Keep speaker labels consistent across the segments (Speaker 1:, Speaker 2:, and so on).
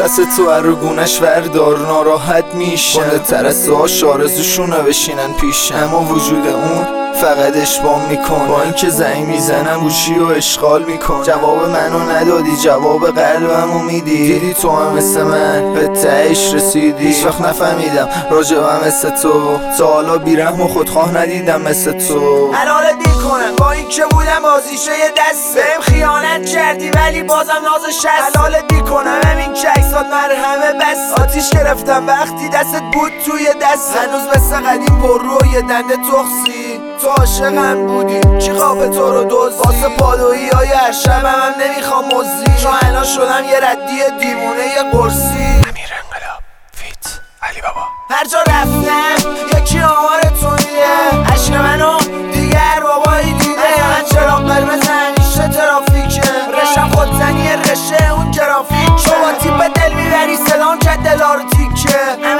Speaker 1: دست تو رو گونش وردار ناراحت میشن گنده تر از آرزوشونه بشینن پیش اما وجود اون فقط اشبام میکن با اینکه زنگ می‌زنم گوشی و اشغال میکن جواب منو ندادی جواب قلبمو میدی. دیدی تو هم مثل من به تهش رسیدی. هیچ وقت نفهمیدم راجبم مثل تو. تا حالا بیرحم و خودخواه ندیدم مثل تو.
Speaker 2: کنم با اینکه بودم بازیشه یه دست. بهم خیانت کردی ولی بازم نازش هست حلال دی کنم همین که اکسات مرهمه بس. آتیش گرفتم وقتی دستت بود توی دست. هنوز مثل قدیم پر روی دنده تخصی تو عاشقم بودی کی خواب تو رو دوز واسه پادویی های هر شبم هم نمی‌خوام مزی چون الان شدم یه ردی دیوونه یه قرصی.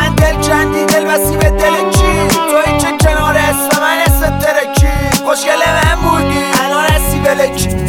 Speaker 2: من دل کندی دل بسی به دل کی تو این که کنار اسم؟ من اسم ترکی. خوشگل من بودی الان هستی بلکی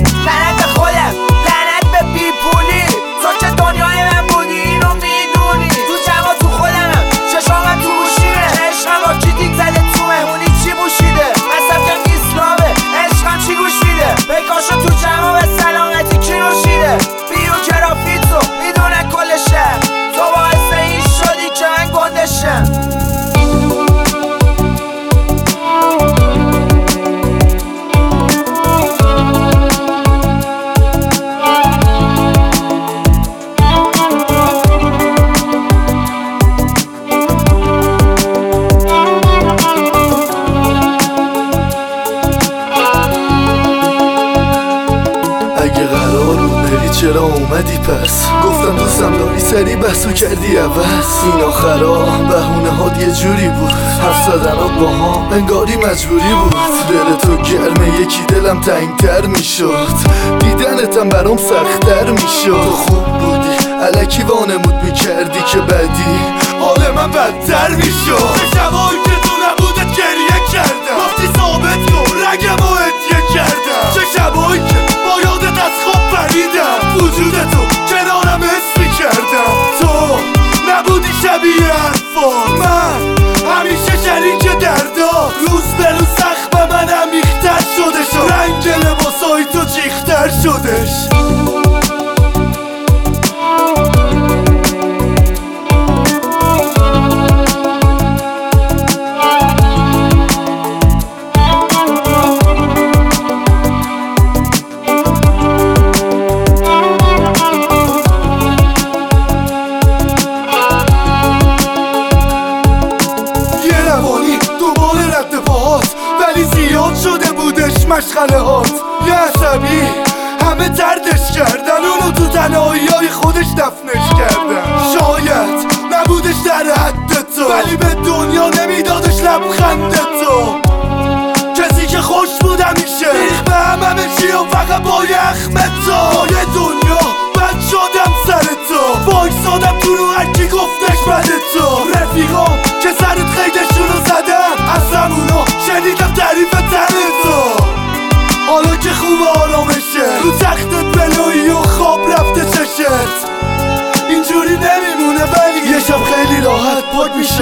Speaker 1: چرا اومدی پس؟ گفتم دوستم داری سری بحثو کردی عوض. این آخرا بهونه هات یه جوری بود. حرف زدنات با هم انگاری مجبوری بود. دل تو گرمه یکی دلم تنگتر می‌شد. دیدنتم برام سختتر می‌شد. تو خوب بودی علکی وانمود می‌کردی که بدی. حال من بدتر می‌شد.
Speaker 3: for. مشغله هات یه عصبی. همه دردش کردن. اونو تو تنهایی های خودش دفنش کردن. شاید نبودش در حد تو. ولی به دنیا نمیدادش لبخند تو. کسی که خوش بود همیشه. ریخ به هم همه چی و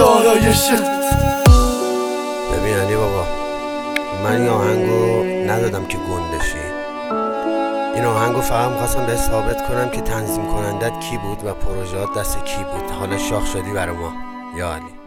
Speaker 3: آرایشت
Speaker 4: ببین علی بابا من این آهنگو ندادم که گندشی این آهنگو فقط می‌خواستم به ثابت کنم که تنظیم کنندت کی بود و پروژهات دست کی بود. حالا شاخ شدی برا ما. یا علی.